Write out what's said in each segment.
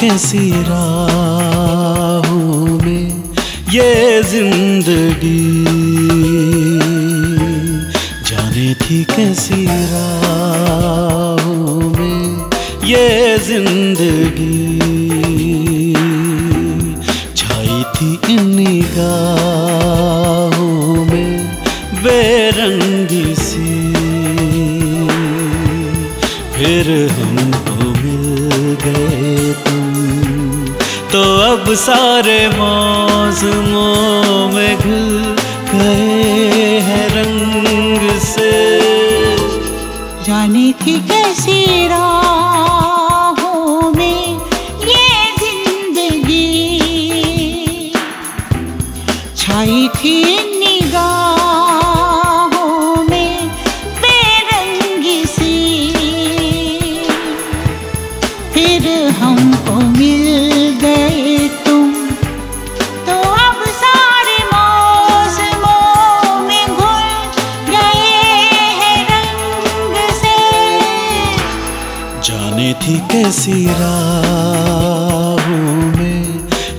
कैसी राहों में ये ज़िंदगी? जाने थी कैसी राहों में ये ज़िंदगी? छाई थी इन निगाहों में बेरंगी सी। फिर हमको अब सारे मौसमों में घुल गए हैं रंग से। जाने की कैसी राहों में ये ज़िंदगी। छाई थी थी कैसी राहों में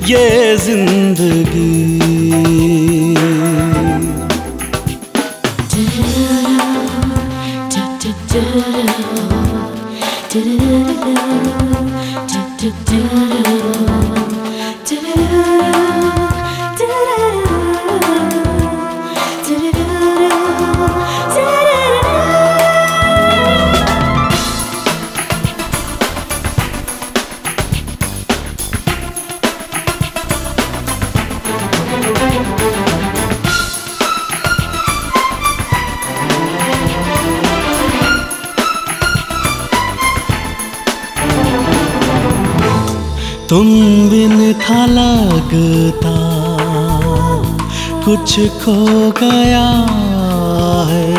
ये ज़िंदगी? तुम बिन था लगता। कुछ खो गया है।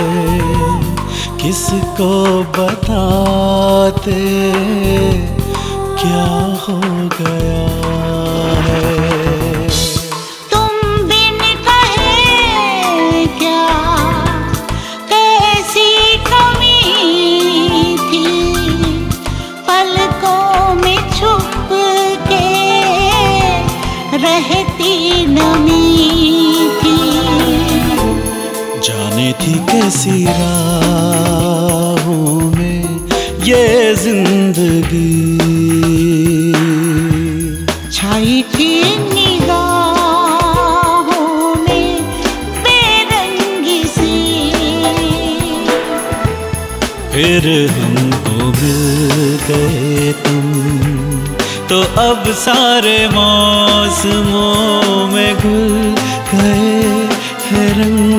किसको बताते क्या हो गया है? जाने थी कैसी राहों में ये ज़िंदगी। छाई थी निगाहों में बेरंगी सी। फिर हमको मिल गए तुम तो अब सारे मौसमों में घुल गए हैं रंग।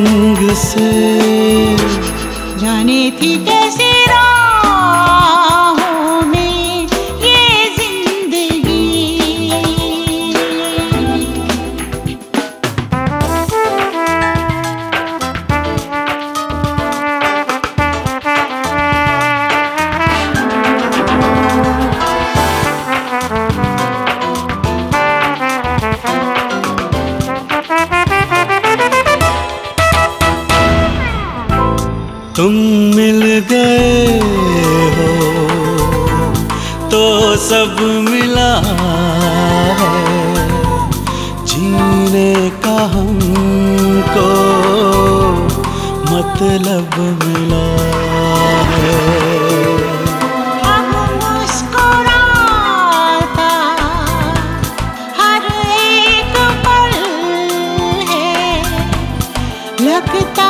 से। जाने थी तुम मिल गए हो तो सब मिला है। जीने का हमको मतलब मिला लगता